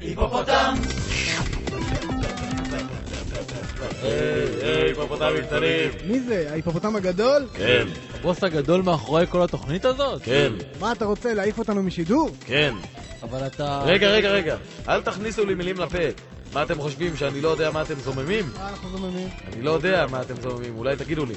היפופוטם! היי, היי, היפופוטמים קטנים. מי זה? ההיפופוטם הגדול? כן, הבוס הגדול מאחורי כל התוכנית הזאת? כן, מה, אתה רוצה להעיף אותנו משידור? כן. אבל אתה... רגע, רגע, רגע. אל תכניסו לי מילים לפה. מה אתם חושבים, שאני לא יודע מה אתם זוממים? מה אנחנו זוממים? אני לא יודע מה אתם זוממים, אולי תגידו לי.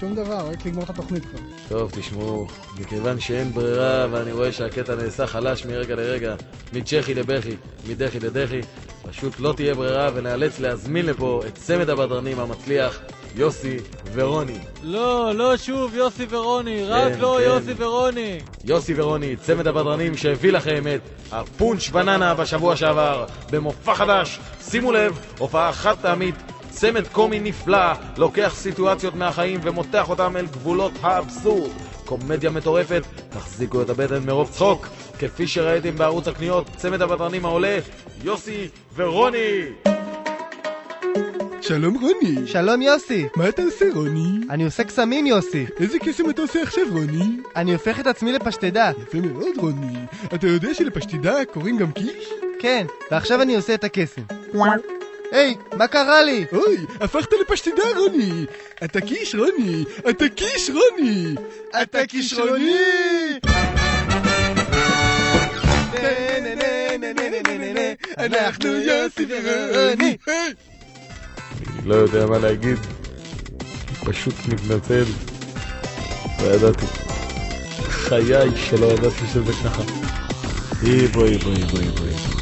שום דבר, רק לגמור את התוכנית כבר. טוב, תשמעו, מכיוון שאין ברירה ואני רואה שהקטע נעשה חלש מרגע לרגע, מצ'כי לבכי, מדחי לדחי, פשוט לא תהיה ברירה ונאלץ להזמין לפה את צמד הבדרנים המצליח, יוסי ורוני. לא, לא שוב יוסי ורוני, רק כן, לא כן. יוסי ורוני. יוסי ורוני, צמד הבדרנים שהביא לכם את הפונץ' בננה בשבוע שעבר במופע חדש. שימו לב, הופעה חד פעמית, צמד קומי נפלא, לוקח סיטואציות מהחיים ומותח אותם אל גבולות האבסורד. קומדיה מטורפת, תחזיקו את הבטן מרוב צחוק. כפי שראיתם בערוץ הקניות, צמד הבדרנים העולה, יוסי ורוני! שלום רוני. שלום יוסי, מה אתה עושה רוני? אני עושה קסמים יוסי. איזה קסם אתה עושה עכשיו רוני? אני הופך את עצמי לפשטדה. יפה מאוד רוני. אתה יודע שלפשטידה קוראים גם קיש? כן, ועכשיו אני עושה את הקסם. היי, מה קרה לי? אוי, הפכת לפשטידה רוני. אתה קיש רוני. אתה קיש רוני. אתה כישרוני! אנחנו יוסי ורוני. אני לא יודע מה להגיד, פשוט מתנצל. לא ידעתי. חיי שלא ידעתי שזה ככה. אי בואי בואי בואי בואי.